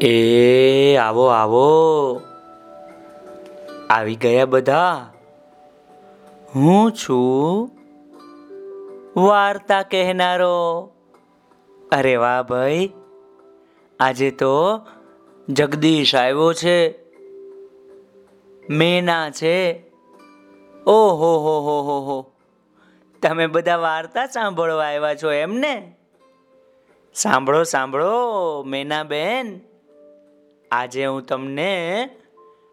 એ આવો આવો. આવી ગયા બધા. હું છું વાર્તા કહેનારો. અરે વાહ ભાઈ. આજે તો જગદીશ આવ્યો છે. મેના છે. ઓહો, હો હો હો હો. તમે બધા વાર્તા સાંભળવા આવ્યા છો એમને? સાંભળો સાંભળો મેના બેન આજે હું તમને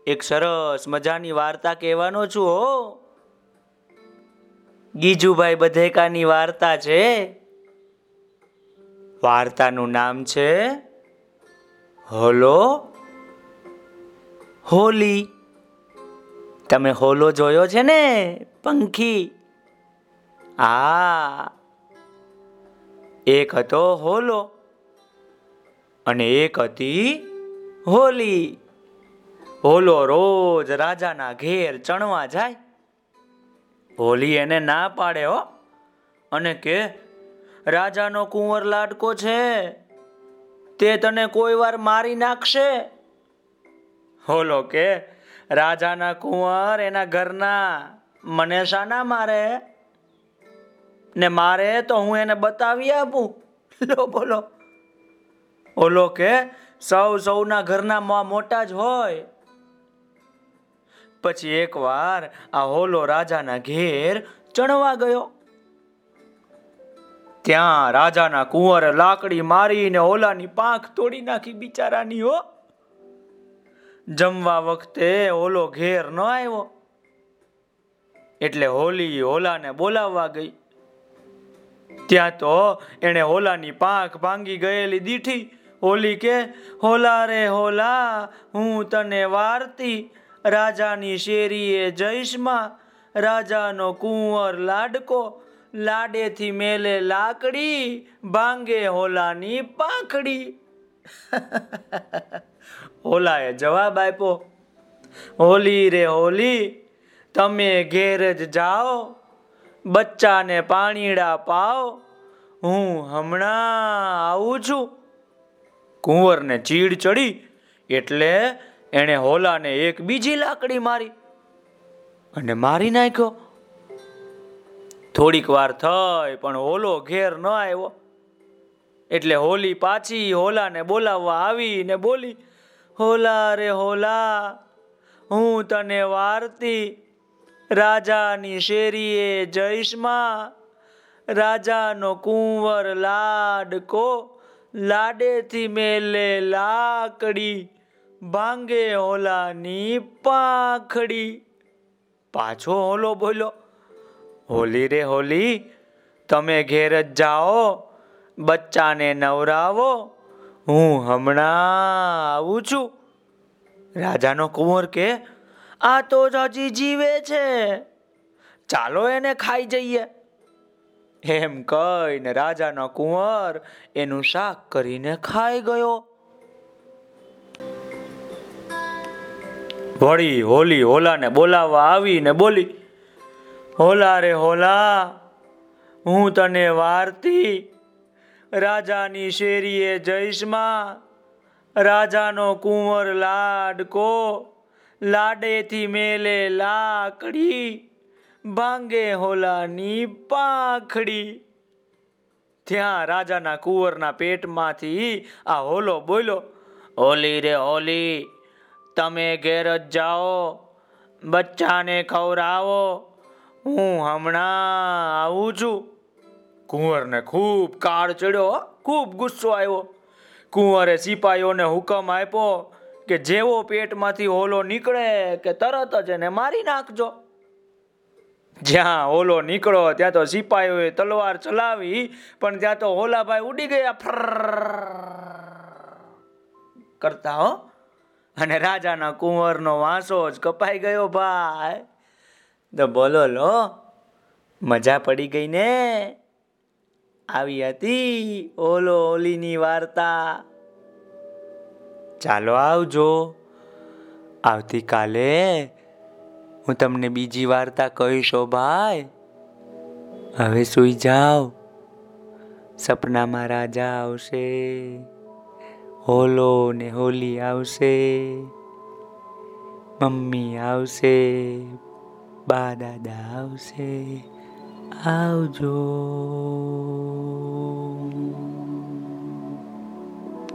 એક સરસ મજાની વાર્તા કહેવાનો છું, હો. ગીજુભાઈ બધેકાની વાર્તા છે. વાર્તાનું નામ છે હોલો હોલી. તમે હોલો જોયો છે ને, પંખી? આ એક હતો હોલો અને એક હતી હોલી. હોલો રોજ રાજાના ઘેર ચણવા જાય. હોલી એને ના પાડે હો. અને કે, રાજાનો કુંવર લાડકો છે. તે તને કોઈ વાર મારી નાખશે. હોલો કે, રાજાના કુંવર એના ઘરના મને શાના મારે? ને મારે તો હું એને બતાવી આપું. લો બોલો. ઓલો કે સૌ સૌના ઘરના મોટા જ હોય. પછી એકવાર આ હોલો રાજાના ઘેર ચણવા ગયો. ત્યાં રાજાના કુંવરે લાકડી મારીને ઓલાની પાંખ તોડી નાખી બિચારાની હો. જમવા વખતે ઓલો ઘેર ન આવ્યો. એટલે હોલી હોલાને બોલાવવા ગઈ. ત્યાં તો એને હોલાની પાંખ ભાંગી ગયેલી દીઠી હોલી કે, હોલા રે હોલા, હું તને વારતી. રાજાની શેરીએ જઈશમાં રાજાનો કુંવર લાડકો. લાડેથી મેલે લાકડી, ભાંગે હોલાની પાંખડી. હોલાએ જવાબ આપ્યો, હોલી રે હોલી, તમે ઘેર જ જાઓ. બચ્ચાને પાણીડા પાઓ. હું હમણાં આવું છું. કુંવરને ચીડ ચડી એટલે એણે હોલાને એક બીજી લાકડી મારી અને મારી નાખ્યો. થોડીક વાર થઈ પણ હોલો ઘેર ન આવ્યો. એટલે હોલી પાછી હોલાને બોલાવવા આવી ને બોલી, હોલા રે હોલા, હું તને વારતી રાજાની શેરીએ જઈશમાં રાજાનો કુંવર લાડકો લાડેથી મેલે લાકડી, ભાંગે હોલાની પાંખડી. પાછો હોલો બોલો હોલી રે હોલી, તમે ઘેર જ જાઓ, બચ્ચાને નવરાવો, હું હમણાં આવું છું. રાજાનો કુંવર કે, આ તો જ હજી જીવે છે. ચાલો એને ખાઈ જઈએ. એમ કહીને રાજાનો કુંવર એનું શાક કરીને ખાઈ ગયો. વળી હોલી હોલાને બોલાવવા આવીને બોલી, હોલા રે હોલા, હું તને વારતી. રાજાની શેરીએ જઈશમાં રાજાનો કુંવર લાડકો, લાડેથી મેલે લાકડી. ભાંગે હોલાની પાંખડી. ત્યાં રાજાના કુંવરના પેટમાંથી આ હોલો બોલો હોલી રે હોલી તમે ઘેર જ જાઓ, બચ્ચાને ખવડાવો, હું હમણાં આવું છું. કુંવરને ખૂબ કાળ ચડ્યો ખૂબ ગુસ્સો આવ્યો. કુંવરે સિપાહીઓને હુકમ આપ્યો કે જેવો પેટમાંથી હોલો નીકળે કે તરત જ એને મારી નાખજો. જ્યાં હોલો નીકળો, ત્યાં તો સિપાહીઓએ તલવાર ચલાવી, પણ ત્યાં તો હોલાભાઈ ઉડી ગયા. કરતા હો અને રાજાના કુંવરનો વાંસો જ કપાઈ ગયો ભાઈ તો બોલો લો મજા પડી ગઈ ને આવી હતી ઓલો ઓલીની વાર્તા ચાલો આવજો આવતીકાલે હું તમને બીજી વાર્તા કહીશો ભાઈ. હવે સૂઈ જાઓ. સપનામાં રાજા આવશે. હોલો ને હોલી આવશે. મમ્મી આવશે. બા દાદા આવશે. આવજો.